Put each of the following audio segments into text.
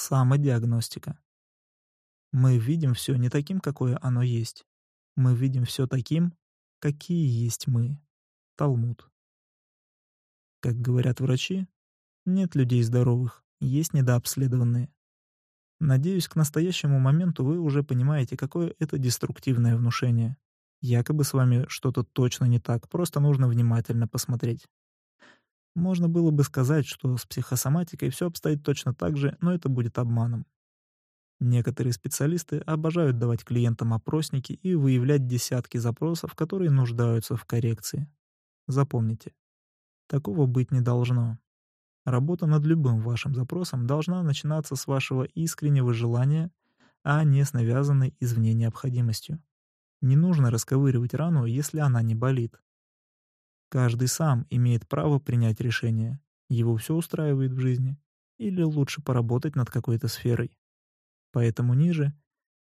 Самодиагностика. Мы видим все не таким, какое оно есть. Мы видим все таким, какие есть мы. Талмуд. Как говорят врачи, нет людей здоровых, есть недообследованные. Надеюсь, к настоящему моменту вы уже понимаете, какое это деструктивное внушение. Якобы с вами что-то точно не так, просто нужно внимательно посмотреть. Можно было бы сказать, что с психосоматикой все обстоит точно так же, но это будет обманом. Некоторые специалисты обожают давать клиентам опросники и выявлять десятки запросов, которые нуждаются в коррекции. Запомните, такого быть не должно. Работа над любым вашим запросом должна начинаться с вашего искреннего желания, а не с навязанной извне необходимостью. Не нужно расковыривать рану, если она не болит. Каждый сам имеет право принять решение, его все устраивает в жизни, или лучше поработать над какой-то сферой. Поэтому ниже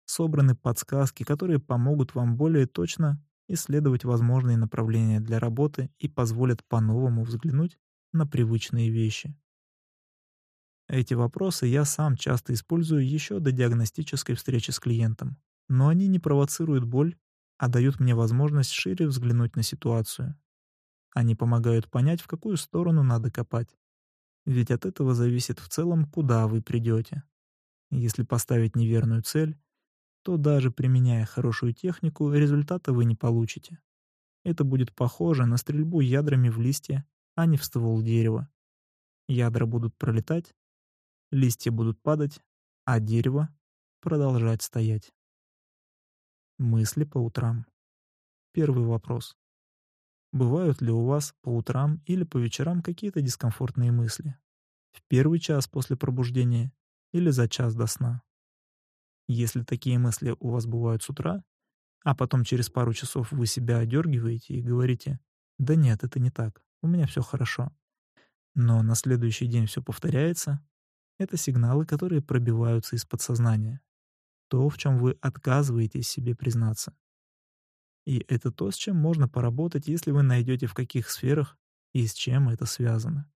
собраны подсказки, которые помогут вам более точно исследовать возможные направления для работы и позволят по-новому взглянуть на привычные вещи. Эти вопросы я сам часто использую еще до диагностической встречи с клиентом, но они не провоцируют боль, а дают мне возможность шире взглянуть на ситуацию. Они помогают понять, в какую сторону надо копать. Ведь от этого зависит в целом, куда вы придете. Если поставить неверную цель, то даже применяя хорошую технику, результата вы не получите. Это будет похоже на стрельбу ядрами в листья, а не в ствол дерева. Ядра будут пролетать, листья будут падать, а дерево продолжать стоять. Мысли по утрам. Первый вопрос. Бывают ли у вас по утрам или по вечерам какие-то дискомфортные мысли? В первый час после пробуждения или за час до сна? Если такие мысли у вас бывают с утра, а потом через пару часов вы себя одергиваете и говорите «Да нет, это не так, у меня все хорошо», но на следующий день все повторяется, это сигналы, которые пробиваются из подсознания. То, в чем вы отказываетесь себе признаться. И это то, с чем можно поработать, если вы найдете в каких сферах и с чем это связано.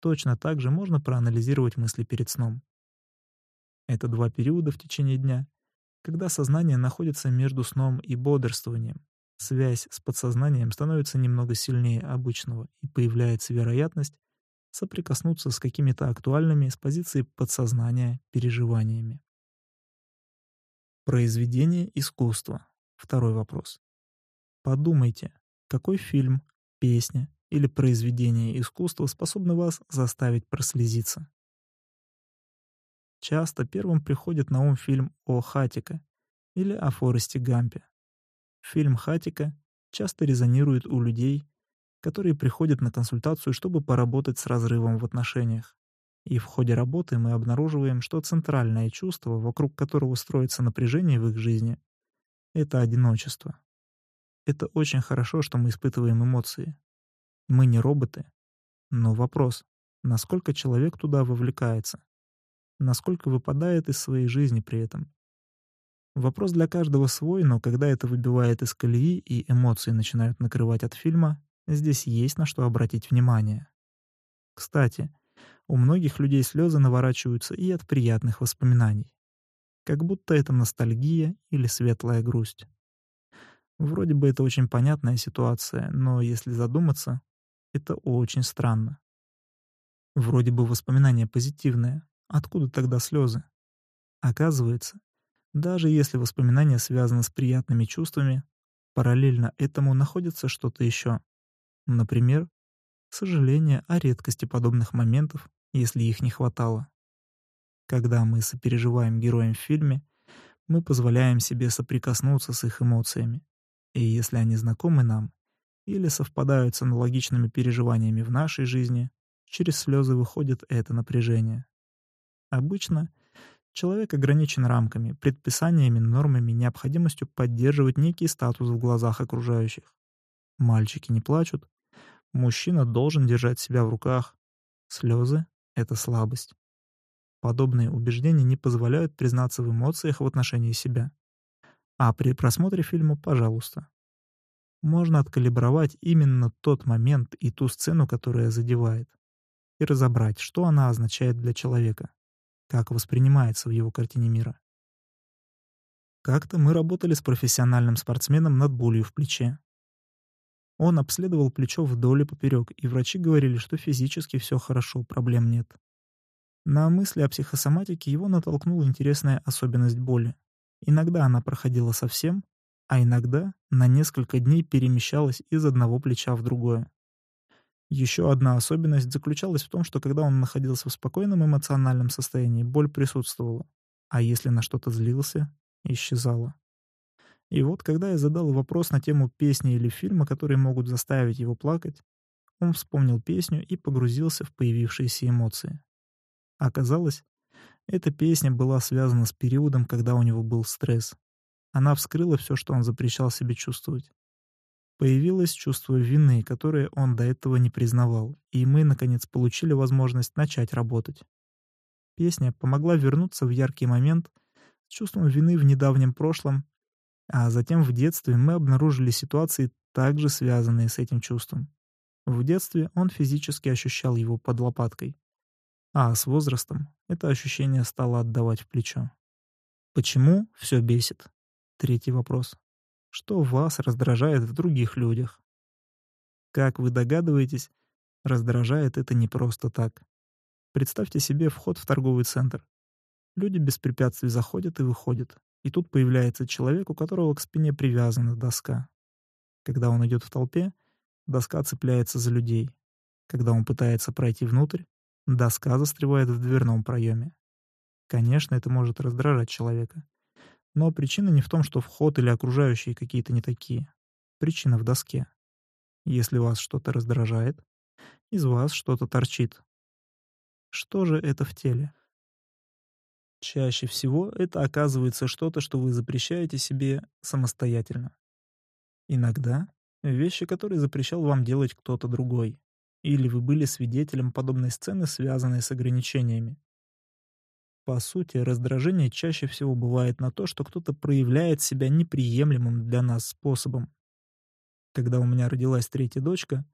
Точно так же можно проанализировать мысли перед сном. Это два периода в течение дня, когда сознание находится между сном и бодрствованием. Связь с подсознанием становится немного сильнее обычного, и появляется вероятность соприкоснуться с какими-то актуальными с позиции подсознания переживаниями. Произведение искусства. Второй вопрос. Подумайте, какой фильм, песня или произведение искусства способны вас заставить прослезиться? Часто первым приходит на ум фильм о Хатике или о Форесте Гампе. Фильм Хатика часто резонирует у людей, которые приходят на консультацию, чтобы поработать с разрывом в отношениях. И в ходе работы мы обнаруживаем, что центральное чувство, вокруг которого строится напряжение в их жизни, это одиночество. Это очень хорошо, что мы испытываем эмоции. Мы не роботы. Но вопрос, насколько человек туда вовлекается? Насколько выпадает из своей жизни при этом? Вопрос для каждого свой, но когда это выбивает из колеи и эмоции начинают накрывать от фильма, здесь есть на что обратить внимание. Кстати, у многих людей слезы наворачиваются и от приятных воспоминаний как будто это ностальгия или светлая грусть. Вроде бы это очень понятная ситуация, но если задуматься, это очень странно. Вроде бы воспоминание позитивное, откуда тогда слезы? Оказывается, даже если воспоминание связано с приятными чувствами, параллельно этому находится что-то еще. Например, сожаление о редкости подобных моментов, если их не хватало. Когда мы сопереживаем героям в фильме, мы позволяем себе соприкоснуться с их эмоциями. И если они знакомы нам или совпадают с аналогичными переживаниями в нашей жизни, через слезы выходит это напряжение. Обычно человек ограничен рамками, предписаниями, нормами, необходимостью поддерживать некий статус в глазах окружающих. Мальчики не плачут, мужчина должен держать себя в руках. Слезы — это слабость. Подобные убеждения не позволяют признаться в эмоциях в отношении себя. А при просмотре фильма, пожалуйста. Можно откалибровать именно тот момент и ту сцену, которая задевает, и разобрать, что она означает для человека. как воспринимается в его картине мира. Как-то мы работали с профессиональным спортсменом над болью в плече. Он обследовал плечо вдоль и поперек, и врачи говорили, что физически все хорошо, проблем нет. На мысли о психосоматике его натолкнула интересная особенность боли. Иногда она проходила совсем, а иногда на несколько дней перемещалась из одного плеча в другое. Еще одна особенность заключалась в том, что когда он находился в спокойном эмоциональном состоянии, боль присутствовала, а если на что-то злился, исчезала. И вот, когда я задал вопрос на тему песни или фильма, которые могут заставить его плакать, он вспомнил песню и погрузился в появившиеся эмоции. Оказалось, эта песня была связана с периодом, когда у него был стресс. Она вскрыла все, что он запрещал себе чувствовать. Появилось чувство вины, которое он до этого не признавал, и мы, наконец, получили возможность начать работать. Песня помогла вернуться в яркий момент с чувством вины в недавнем прошлом, а затем в детстве мы обнаружили ситуации, также связанные с этим чувством. В детстве он физически ощущал его под лопаткой, а с возрастом это ощущение стало отдавать в плечо. Почему все бесит? Третий вопрос. Что вас раздражает в других людях? Как вы догадываетесь, раздражает это не просто так. Представьте себе вход в торговый центр. Люди без препятствий заходят и выходят. И тут появляется человек, у которого к спине привязана доска. Когда он идет в толпе, доска цепляется за людей. Когда он пытается пройти внутрь, доска застревает в дверном проеме. Конечно, это может раздражать человека. Но причина не в том, что вход или окружающие какие-то не такие. Причина в доске. Если вас что-то раздражает, из вас что-то торчит. Что же это в теле? Чаще всего это оказывается что-то, что вы запрещаете себе самостоятельно. Иногда вещи, которые запрещал вам делать кто-то другой. Или вы были свидетелем подобной сцены, связанной с ограничениями. По сути, раздражение чаще всего бывает на то, что кто-то проявляет себя неприемлемым для нас способом. Когда у меня родилась третья дочка,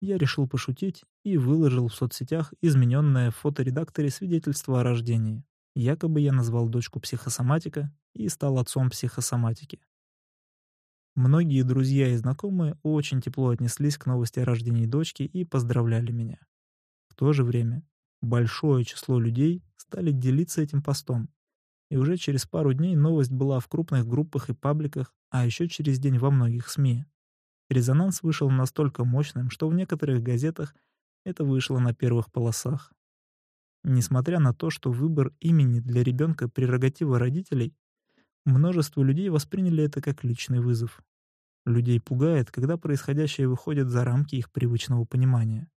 я решил пошутить и выложил в соцсетях измененное в фоторедакторе свидетельство о рождении. Якобы я назвал дочку психосоматика и стал отцом психосоматики. Многие друзья и знакомые очень тепло отнеслись к новости о рождении дочки и поздравляли меня. В то же время большое число людей стали делиться этим постом. И уже через пару дней новость была в крупных группах и пабликах, а еще через день во многих СМИ. Резонанс вышел настолько мощным, что в некоторых газетах это вышло на первых полосах. Несмотря на то, что выбор имени для ребенка прерогатива родителей, множество людей восприняли это как личный вызов. Людей пугает, когда происходящее выходит за рамки их привычного понимания.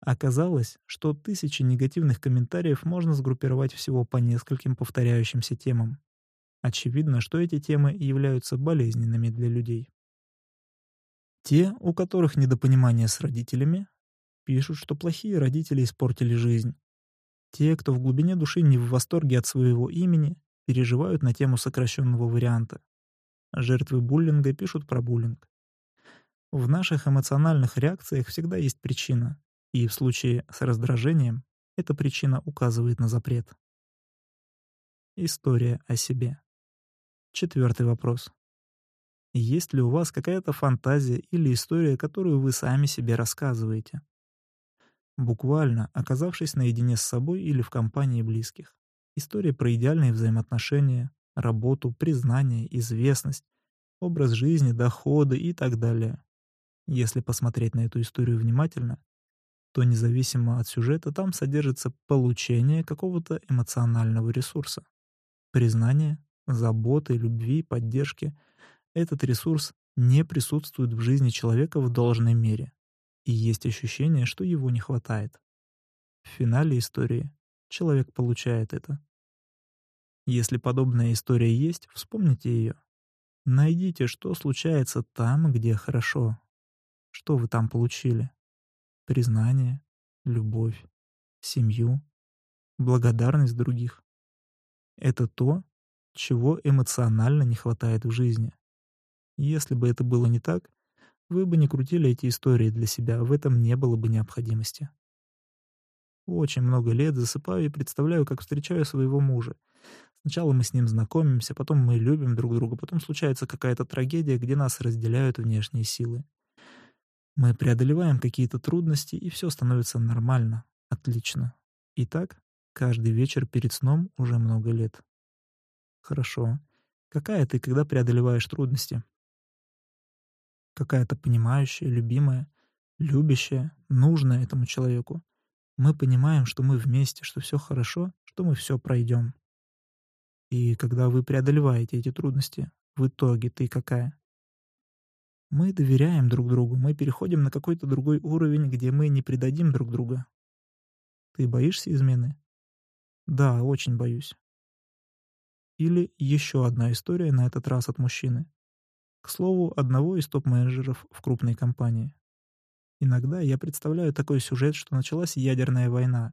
Оказалось, что тысячи негативных комментариев можно сгруппировать всего по нескольким повторяющимся темам. Очевидно, что эти темы являются болезненными для людей. Те, у которых недопонимание с родителями, пишут, что плохие родители испортили жизнь. Те, кто в глубине души не в восторге от своего имени, переживают на тему сокращенного варианта. Жертвы буллинга пишут про буллинг. В наших эмоциональных реакциях всегда есть причина, и в случае с раздражением эта причина указывает на запрет. История о себе. Четвертый вопрос. Есть ли у вас какая-то фантазия или история, которую вы сами себе рассказываете? Буквально, оказавшись наедине с собой или в компании близких. История про идеальные взаимоотношения, работу, признание, известность, образ жизни, доходы и так далее. Если посмотреть на эту историю внимательно, то независимо от сюжета там содержится получение какого-то эмоционального ресурса. Признание, заботы, любви, поддержки. Этот ресурс не присутствует в жизни человека в должной мере, и есть ощущение, что его не хватает. В финале истории человек получает это. Если подобная история есть, вспомните ее. Найдите, что случается там, где хорошо. Что вы там получили признание, любовь, семью, благодарность других. Это то, чего эмоционально не хватает в жизни. Если бы это было не так, вы бы не крутили эти истории для себя, в этом не было бы необходимости. Очень много лет засыпаю и представляю, как встречаю своего мужа. Сначала мы с ним знакомимся, потом мы любим друг друга, потом случается какая-то трагедия, где нас разделяют внешние силы. Мы преодолеваем какие-то трудности, и все становится нормально, отлично. И так каждый вечер перед сном уже много лет. Хорошо. Какая ты, когда преодолеваешь трудности? Какая-то понимающая, любимая, любящая, нужная этому человеку. Мы понимаем, что мы вместе, что все хорошо, что мы все пройдем. И когда вы преодолеваете эти трудности, в итоге ты какая? Мы доверяем друг другу, мы переходим на какой-то другой уровень, где мы не предадим друг друга. Ты боишься измены? Да, очень боюсь. Или еще одна история, на этот раз от мужчины. К слову, одного из топ-менеджеров в крупной компании. Иногда я представляю такой сюжет, что началась ядерная война,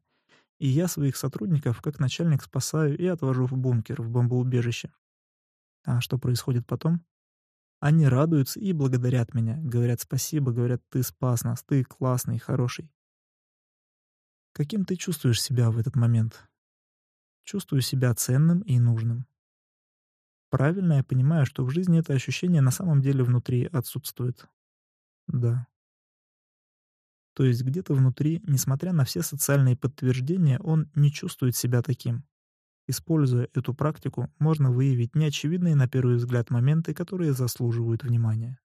и я своих сотрудников как начальник спасаю и отвожу в бункер, в бомбоубежище. А что происходит потом? Они радуются и благодарят меня, говорят спасибо, говорят, ты спас нас, ты классный, хороший. Каким ты чувствуешь себя в этот момент? Чувствую себя ценным и нужным. Правильно я понимаю, что в жизни это ощущение на самом деле внутри отсутствует. Да. То есть где-то внутри, несмотря на все социальные подтверждения, он не чувствует себя таким. Используя эту практику, можно выявить неочевидные на первый взгляд моменты, которые заслуживают внимания.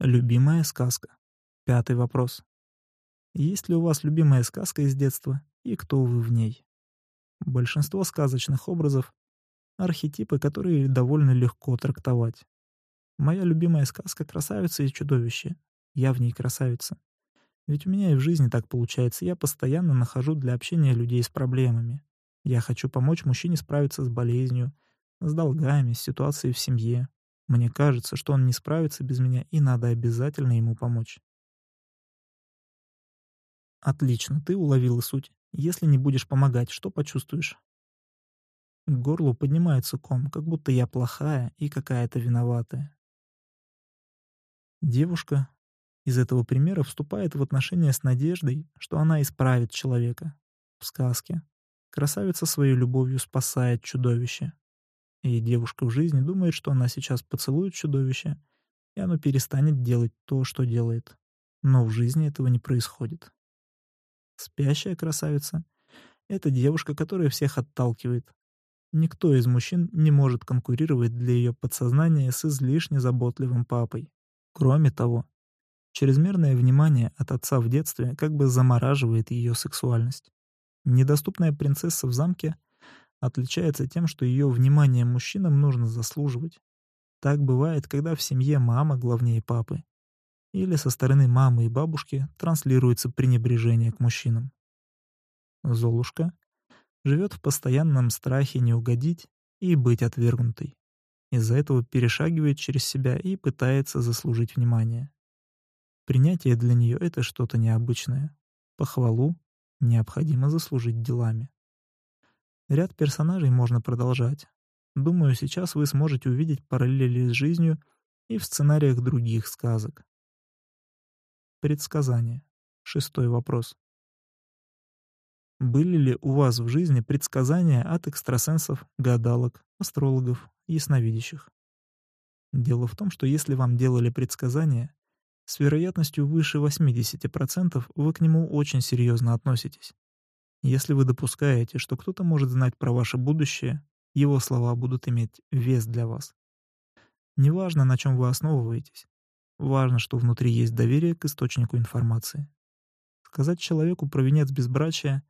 Любимая сказка. Пятый вопрос. Есть ли у вас любимая сказка из детства и кто вы в ней? Большинство сказочных образов — архетипы, которые довольно легко трактовать. Моя любимая сказка «Красавица и чудовище». Я в ней красавица. Ведь у меня и в жизни так получается. Я постоянно нахожу для общения людей с проблемами. Я хочу помочь мужчине справиться с болезнью, с долгами, с ситуацией в семье. Мне кажется, что он не справится без меня, и надо обязательно ему помочь. Отлично, ты уловила суть. Если не будешь помогать, что почувствуешь? К горлу поднимается ком, как будто я плохая и какая-то виноватая. Девушка из этого примера вступает в отношения с надеждой, что она исправит человека. В сказке Красавица своей любовью спасает чудовище. И девушка в жизни думает, что она сейчас поцелует чудовище, и оно перестанет делать то, что делает. Но в жизни этого не происходит. Спящая красавица — это девушка, которая всех отталкивает. Никто из мужчин не может конкурировать для ее подсознания с излишне заботливым папой. Кроме того, чрезмерное внимание от отца в детстве как бы замораживает ее сексуальность. Недоступная принцесса в замке отличается тем, что ее внимание мужчинам нужно заслуживать. Так бывает, когда в семье мама главнее папы. Или со стороны мамы и бабушки транслируется пренебрежение к мужчинам. Золушка живет в постоянном страхе не угодить и быть отвергнутой. Из-за этого перешагивает через себя и пытается заслужить внимание. Принятие для нее — это что-то необычное. Похвалу, необходимо заслужить делами. Ряд персонажей можно продолжать. Думаю, сейчас вы сможете увидеть параллели с жизнью и в сценариях других сказок. Предсказание. Шестой вопрос. Были ли у вас в жизни предсказания от экстрасенсов, гадалок, астрологов, ясновидящих? Дело в том, что если вам делали предсказания, с вероятностью выше 80% вы к нему очень серьезно относитесь. Если вы допускаете, что кто-то может знать про ваше будущее, его слова будут иметь вес для вас. Неважно, на чем вы основываетесь. Важно, что внутри есть доверие к источнику информации. Сказать человеку про венец безбрачия,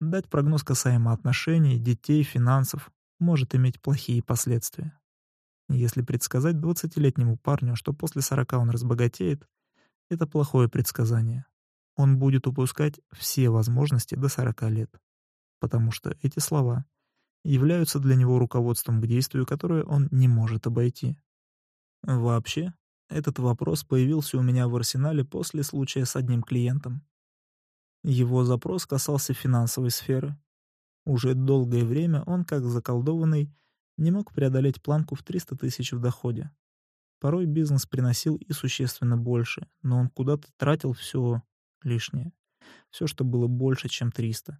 дать прогноз касаемо отношений, детей, финансов может иметь плохие последствия. Если предсказать 20-летнему парню, что после 40 он разбогатеет, это плохое предсказание. Он будет упускать все возможности до 40 лет, потому что эти слова являются для него руководством к действию, которое он не может обойти. Вообще, этот вопрос появился у меня в арсенале после случая с одним клиентом. Его запрос касался финансовой сферы. Уже долгое время он, как заколдованный, не мог преодолеть планку в 300 тысяч в доходе. Порой бизнес приносил и существенно больше, но он куда-то тратил все лишнее. все, что было больше, чем 300.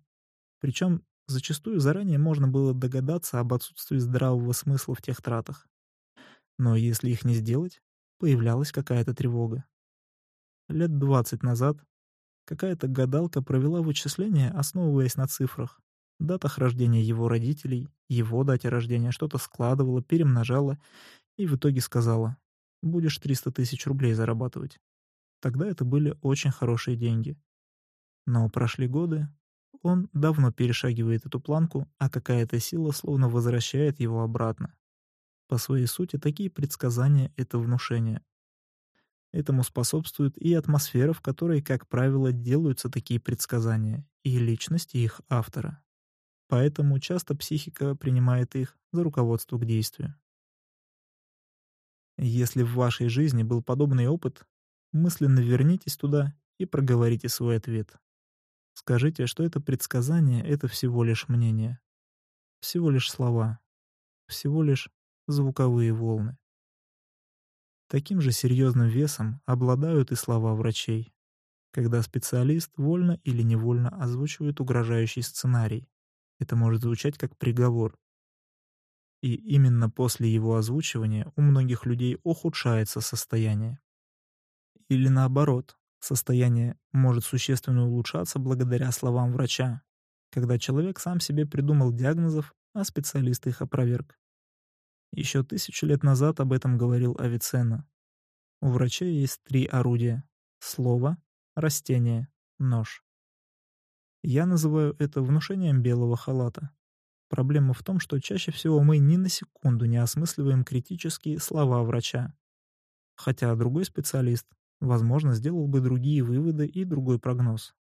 Причем зачастую заранее можно было догадаться об отсутствии здравого смысла в тех тратах. Но если их не сделать, появлялась какая-то тревога. Лет 20 назад какая-то гадалка провела вычисления, основываясь на цифрах, датах рождения его родителей, его дате рождения, что-то складывала, перемножала и в итоге сказала «Будешь 300 тысяч рублей зарабатывать». Тогда это были очень хорошие деньги. Но прошли годы, он давно перешагивает эту планку, а какая-то сила словно возвращает его обратно. По своей сути, такие предсказания — это внушение. Этому способствует и атмосфера, в которой, как правило, делаются такие предсказания, и личность их автора. Поэтому часто психика принимает их за руководство к действию. Если в вашей жизни был подобный опыт, мысленно вернитесь туда и проговорите свой ответ. Скажите, что это предсказание — это всего лишь мнение. Всего лишь слова. Всего лишь звуковые волны. Таким же серьезным весом обладают и слова врачей, когда специалист вольно или невольно озвучивает угрожающий сценарий. Это может звучать как приговор. И именно после его озвучивания у многих людей ухудшается состояние. Или наоборот, состояние может существенно улучшаться благодаря словам врача, когда человек сам себе придумал диагнозов, а специалист их опроверг. Еще тысячу лет назад об этом говорил Авиценна. У врачей есть три орудия — слово, растение, нож. Я называю это внушением белого халата. Проблема в том, что чаще всего мы ни на секунду не осмысливаем критические слова врача. Хотя другой специалист, возможно, сделал бы другие выводы и другой прогноз.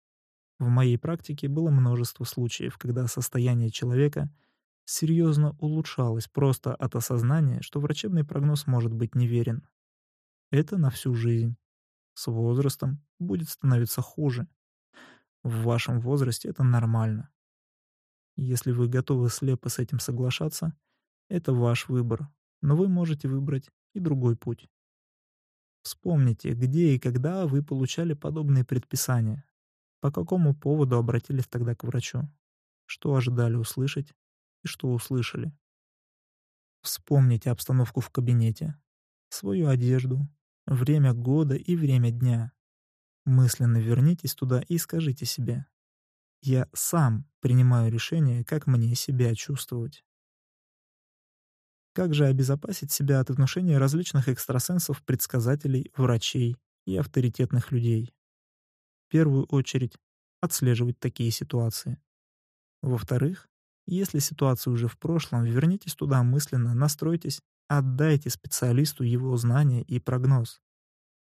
В моей практике было множество случаев, когда состояние человека — серьезно улучшалось просто от осознания, что врачебный прогноз может быть неверен. Это на всю жизнь. С возрастом будет становиться хуже. В вашем возрасте это нормально. Если вы готовы слепо с этим соглашаться, это ваш выбор, но вы можете выбрать и другой путь. Вспомните, где и когда вы получали подобные предписания, по какому поводу обратились тогда к врачу, что ожидали услышать и что услышали. Вспомните обстановку в кабинете, свою одежду, время года и время дня. Мысленно вернитесь туда и скажите себе «Я сам принимаю решение, как мне себя чувствовать». Как же обезопасить себя от внушения различных экстрасенсов, предсказателей, врачей и авторитетных людей? В первую очередь, отслеживать такие ситуации. Во-вторых, если ситуация уже в прошлом, вернитесь туда мысленно, настройтесь, отдайте специалисту его знания и прогноз.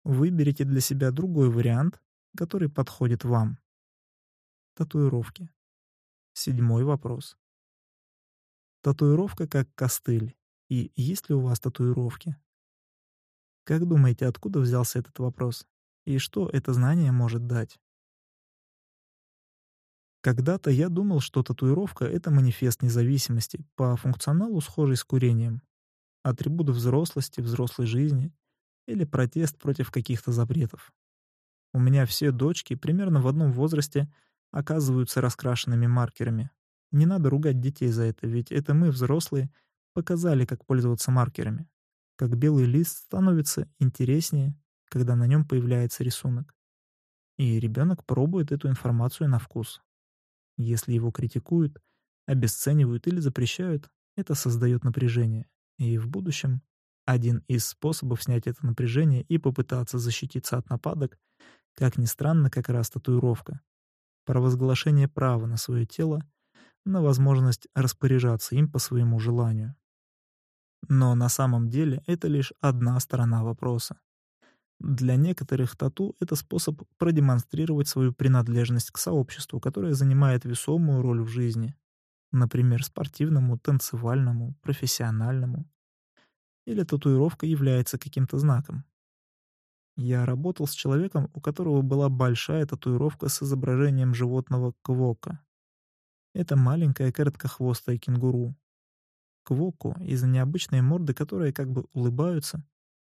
Выберите для себя другой вариант, который подходит вам. Татуировки. Седьмой вопрос. Татуировка как костыль. И есть ли у вас татуировки? Как думаете, откуда взялся этот вопрос? И что это знание может дать? Когда-то я думал, что татуировка — это манифест независимости, по функционалу схожий с курением. Атрибут взрослости, взрослой жизни или протест против каких-то запретов. У меня все дочки примерно в одном возрасте оказываются раскрашенными маркерами. Не надо ругать детей за это, ведь это мы, взрослые, показали, как пользоваться маркерами. Как белый лист становится интереснее, когда на нем появляется рисунок. И ребенок пробует эту информацию на вкус. Если его критикуют, обесценивают или запрещают, это создает напряжение. И в будущем один из способов снять это напряжение и попытаться защититься от нападок, как ни странно, как раз татуировка. Провозглашение права на свое тело, на возможность распоряжаться им по своему желанию. Но на самом деле это лишь одна сторона вопроса. Для некоторых тату — это способ продемонстрировать свою принадлежность к сообществу, которое занимает весомую роль в жизни. Например, спортивному, танцевальному, профессиональному. Или татуировка является каким-то знаком. Я работал с человеком, у которого была большая татуировка с изображением животного квока. Это маленькая короткохвостая кенгуру. Квоку из-за необычной морды, которые как бы улыбаются,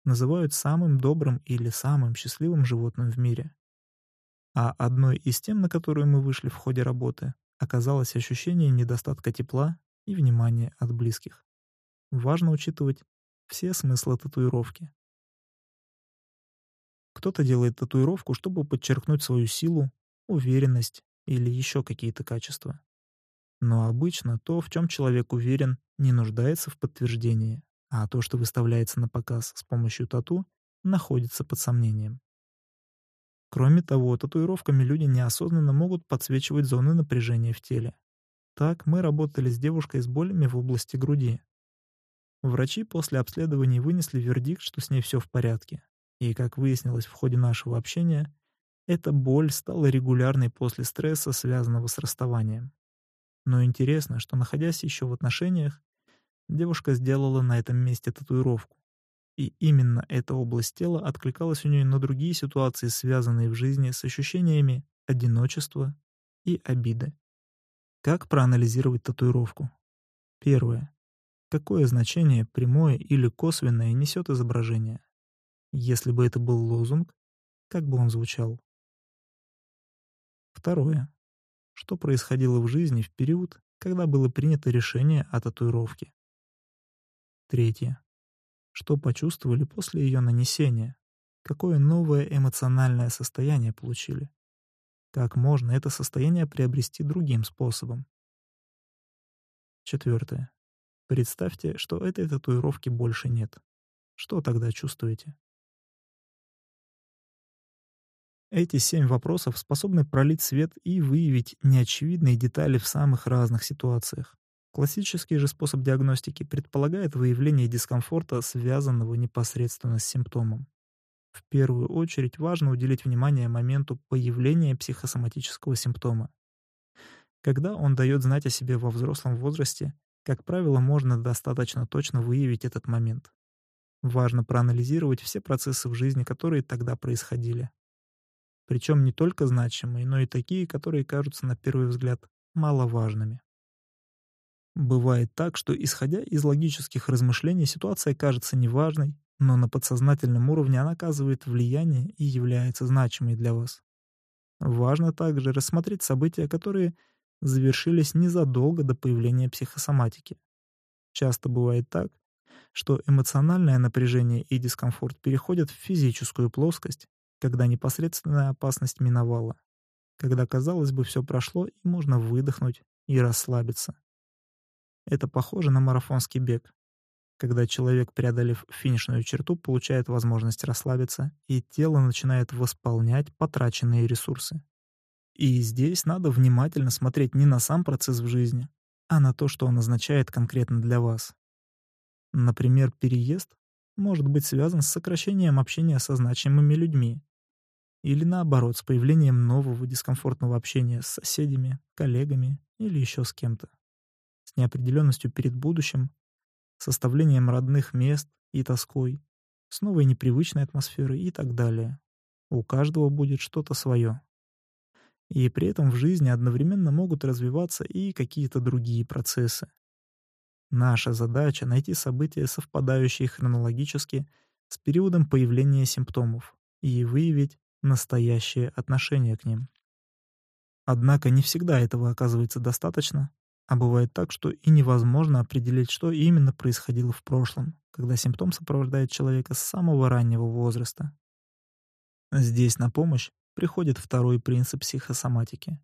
называют самым добрым или самым счастливым животным в мире. А одной из тем, на которую мы вышли в ходе работы, оказалось ощущение недостатка тепла и внимания от близких. Важно учитывать все смыслы татуировки. Кто-то делает татуировку, чтобы подчеркнуть свою силу, уверенность или еще какие-то качества. Но обычно то, в чем человек уверен, не нуждается в подтверждении, а то, что выставляется на показ с помощью тату, находится под сомнением. Кроме того, татуировками люди неосознанно могут подсвечивать зоны напряжения в теле. Так мы работали с девушкой с болями в области груди. Врачи после обследования вынесли вердикт, что с ней все в порядке. И, как выяснилось в ходе нашего общения, эта боль стала регулярной после стресса, связанного с расставанием. Но интересно, что, находясь еще в отношениях, девушка сделала на этом месте татуировку. И именно эта область тела откликалась у нее на другие ситуации, связанные в жизни с ощущениями одиночества и обиды. Как проанализировать татуировку? Первое. Какое значение прямое или косвенное несет изображение? Если бы это был лозунг, как бы он звучал? Второе. Что происходило в жизни в период, когда было принято решение о татуировке? Третье. Что почувствовали после ее нанесения? Какое новое эмоциональное состояние получили? Как можно это состояние приобрести другим способом? Четвертое. Представьте, что этой татуировки больше нет. Что тогда чувствуете? Эти семь вопросов способны пролить свет и выявить неочевидные детали в самых разных ситуациях. Классический же способ диагностики предполагает выявление дискомфорта, связанного непосредственно с симптомом. В первую очередь важно уделить внимание моменту появления психосоматического симптома. Когда он дает знать о себе во взрослом возрасте, как правило, можно достаточно точно выявить этот момент. Важно проанализировать все процессы в жизни, которые тогда происходили. Причем не только значимые, но и такие, которые кажутся на первый взгляд маловажными. Бывает так, что, исходя из логических размышлений, ситуация кажется неважной, но на подсознательном уровне она оказывает влияние и является значимой для вас. Важно также рассмотреть события, которые завершились незадолго до появления психосоматики. Часто бывает так, что эмоциональное напряжение и дискомфорт переходят в физическую плоскость, когда непосредственная опасность миновала, когда, казалось бы, все прошло и можно выдохнуть и расслабиться. Это похоже на марафонский бег, когда человек, преодолев финишную черту, получает возможность расслабиться, и тело начинает восполнять потраченные ресурсы. И здесь надо внимательно смотреть не на сам процесс в жизни, а на то, что он означает конкретно для вас. Например, переезд может быть связан с сокращением общения со значимыми людьми, или наоборот, с появлением нового дискомфортного общения с соседями, коллегами или еще с кем-то с неопределенностью перед будущим, составлением родных мест и тоской, с новой непривычной атмосферой и так далее. У каждого будет что-то свое. И при этом в жизни одновременно могут развиваться и какие-то другие процессы. Наша задача — найти события, совпадающие хронологически с периодом появления симптомов, и выявить настоящее отношение к ним. Однако не всегда этого оказывается достаточно, а бывает так, что и невозможно определить, что именно происходило в прошлом, когда симптом сопровождает человека с самого раннего возраста. Здесь на помощь приходит второй принцип психосоматики.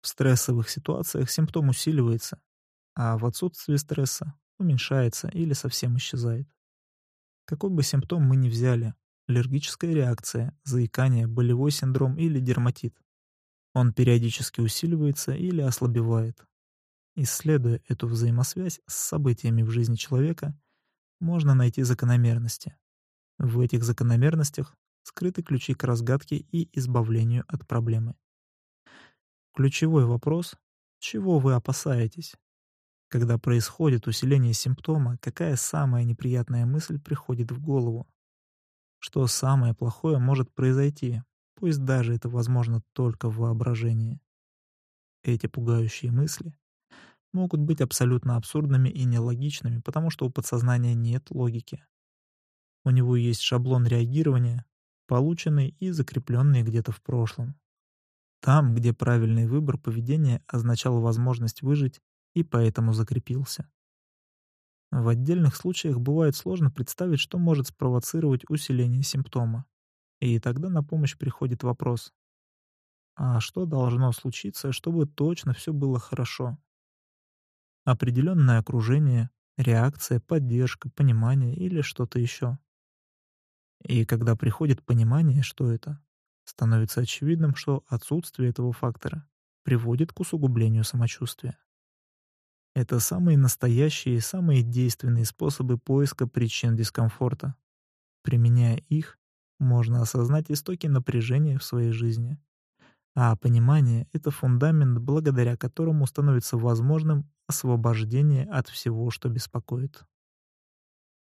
В стрессовых ситуациях симптом усиливается, а в отсутствии стресса уменьшается или совсем исчезает. Какой бы симптом мы ни взяли — аллергическая реакция, заикание, болевой синдром или дерматит — он периодически усиливается или ослабевает, Исследуя эту взаимосвязь с событиями в жизни человека, можно найти закономерности. В этих закономерностях скрыты ключи к разгадке и избавлению от проблемы. Ключевой вопрос — чего вы опасаетесь? Когда происходит усиление симптома, какая самая неприятная мысль приходит в голову? Что самое плохое может произойти, пусть даже это возможно только в воображении? Эти пугающие мысли могут быть абсолютно абсурдными и нелогичными, потому что у подсознания нет логики. У него есть шаблон реагирования, полученный и закрепленный где-то в прошлом. Там, где правильный выбор поведения означал возможность выжить и поэтому закрепился. В отдельных случаях бывает сложно представить, что может спровоцировать усиление симптома. И тогда на помощь приходит вопрос. А что должно случиться, чтобы точно все было хорошо? Определенное окружение, реакция, поддержка, понимание или что-то еще. И когда приходит понимание, что это, становится очевидным, что отсутствие этого фактора приводит к усугублению самочувствия. Это самые настоящие и самые действенные способы поиска причин дискомфорта. Применяя их, можно осознать истоки напряжения в своей жизни. А понимание — это фундамент, благодаря которому становится возможным освобождение от всего, что беспокоит.